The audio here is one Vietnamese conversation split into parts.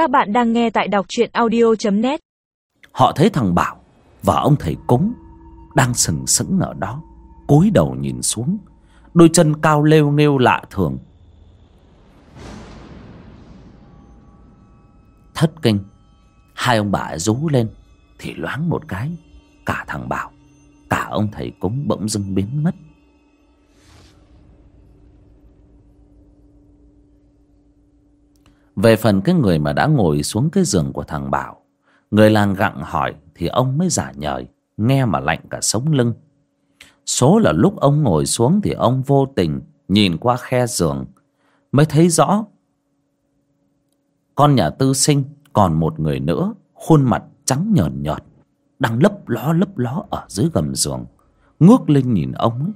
Các bạn đang nghe tại đọc truyện audio.net Họ thấy thằng Bảo và ông thầy cúng đang sừng sững ở đó, cúi đầu nhìn xuống, đôi chân cao lêu nghêu lạ thường. Thất kinh, hai ông bà rú lên thì loáng một cái, cả thằng Bảo, cả ông thầy cúng bỗng dưng biến mất. Về phần cái người mà đã ngồi xuống cái giường của thằng Bảo, Người làng gặng hỏi Thì ông mới giả nhời, Nghe mà lạnh cả sống lưng. Số là lúc ông ngồi xuống Thì ông vô tình nhìn qua khe giường, Mới thấy rõ Con nhà tư sinh Còn một người nữa, Khuôn mặt trắng nhờn nhợt, Đang lấp ló lấp ló ở dưới gầm giường, Ngước lên nhìn ông ấy.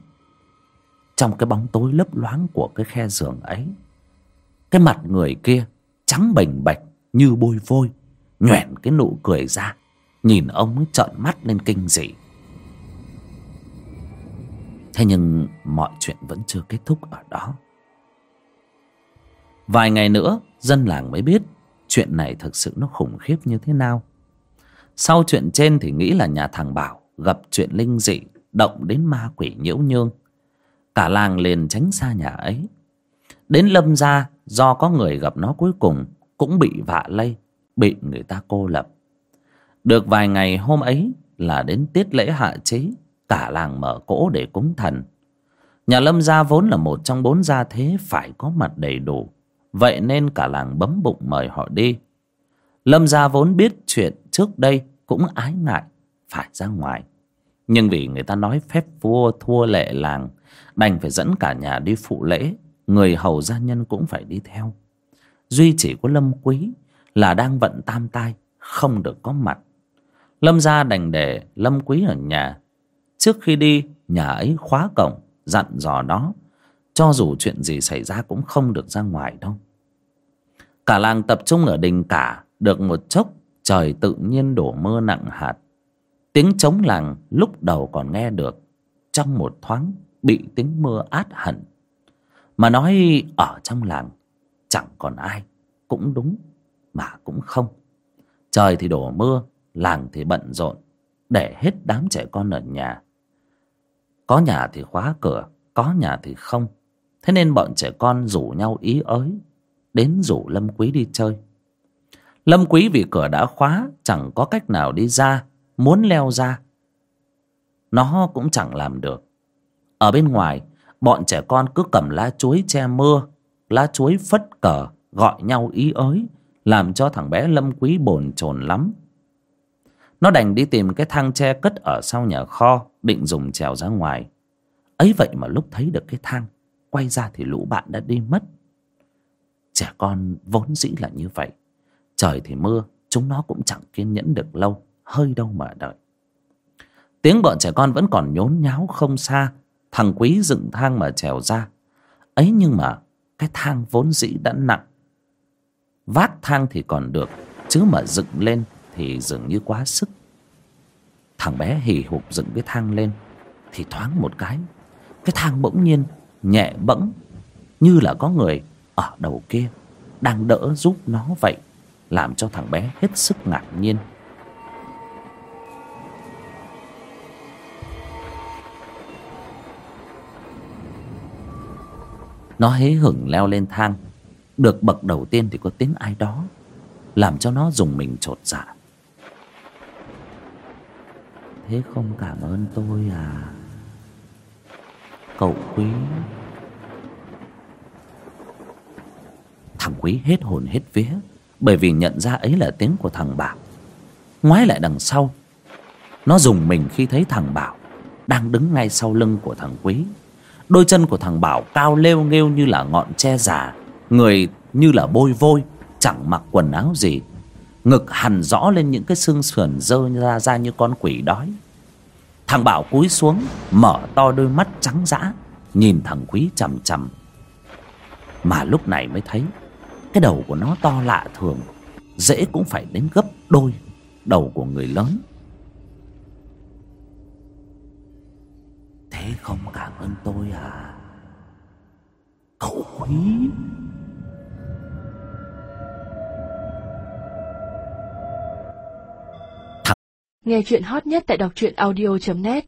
Trong cái bóng tối lấp loáng của cái khe giường ấy, Cái mặt người kia trắng bềnh bạch như bôi vôi, nhoẻn cái nụ cười ra, nhìn ông ấy trợn mắt lên kinh dị. Thế nhưng mọi chuyện vẫn chưa kết thúc ở đó. Vài ngày nữa, dân làng mới biết chuyện này thực sự nó khủng khiếp như thế nào. Sau chuyện trên thì nghĩ là nhà thằng bảo gặp chuyện linh dị, động đến ma quỷ nhiễu nhương. Cả làng liền tránh xa nhà ấy. Đến lâm gia do có người gặp nó cuối cùng cũng bị vạ lây, bị người ta cô lập. Được vài ngày hôm ấy là đến tiết lễ hạ chế cả làng mở cỗ để cúng thần. Nhà lâm gia vốn là một trong bốn gia thế phải có mặt đầy đủ, vậy nên cả làng bấm bụng mời họ đi. Lâm gia vốn biết chuyện trước đây cũng ái ngại, phải ra ngoài. Nhưng vì người ta nói phép vua thua lệ làng, đành phải dẫn cả nhà đi phụ lễ người hầu gia nhân cũng phải đi theo. Duy chỉ có lâm quý là đang vận tam tai, không được có mặt. Lâm gia đành để lâm quý ở nhà. Trước khi đi, nhà ấy khóa cổng, dặn dò nó. Cho dù chuyện gì xảy ra cũng không được ra ngoài đâu. Cả làng tập trung ở đình cả, được một chốc trời tự nhiên đổ mưa nặng hạt. Tiếng trống làng lúc đầu còn nghe được, trong một thoáng bị tiếng mưa át hẳn mà nói ở trong làng, chẳng còn ai, cũng đúng mà cũng không. Trời thì đổ mưa, làng thì bận rộn, để hết đám trẻ con ở nhà. Có nhà thì khóa cửa, có nhà thì không. Thế nên bọn trẻ con rủ nhau ý ới, đến rủ lâm quý đi chơi. Lâm quý vì cửa đã khóa, chẳng có cách nào đi ra, muốn leo ra. Nó cũng chẳng làm được. Ở bên ngoài bọn trẻ con cứ cầm lá chuối che mưa, lá chuối phất cờ, gọi nhau ý ới, làm cho thằng bé lâm quý bồn chồn lắm. Nó đành đi tìm cái thang tre cất ở sau nhà kho, định dùng trèo ra ngoài. Ấy vậy mà lúc thấy được cái thang, quay ra thì lũ bạn đã đi mất. Trẻ con vốn dĩ là như vậy. Trời thì mưa, chúng nó cũng chẳng kiên nhẫn được lâu, hơi đâu mà đợi. Tiếng bọn trẻ con vẫn còn nhốn nháo không xa thằng quý dựng thang mà trèo ra. Ấy nhưng mà, cái thang vốn dĩ đã nặng. Vác thang thì còn được, chứ mà dựng lên thì dường như quá sức. Thằng bé hì hục dựng cái thang lên, thì thoáng một cái cái thang bỗng nhiên nhẹ bẫng, như là có người ở đầu kia đang đỡ giúp nó vậy, làm cho thằng bé hết sức ngạc nhiên. Nó hế hửng leo lên thang. Được bậc đầu tiên thì có tiếng ai đó làm cho nó dùng mình trột dạ. Thế không cảm ơn tôi à? Cậu quý. Thằng quý hết hồn hết vía, bởi vì nhận ra ấy là tiếng của thằng bảo. Ngoái lại đằng sau, nó dùng mình khi thấy thằng bảo đang đứng ngay sau lưng của thằng quý đôi chân của thằng bảo cao lêu nghêu như là ngọn tre già, người như là bôi vôi, chẳng mặc quần áo gì. Ngực hằn rõ lên những cái xương sườn dơ ra ra như con quỷ đói. Thằng bảo cúi xuống, mở to đôi mắt trắng dã, nhìn thằng quý chằm chằm. Mà lúc này mới thấy, cái đầu của nó to lạ thường, dễ cũng phải đến gấp đôi đầu của người lớn. Thế không cả hơn tôi à? Cậu quý nghe chuyện hot nhất tại đọc truyện audio.net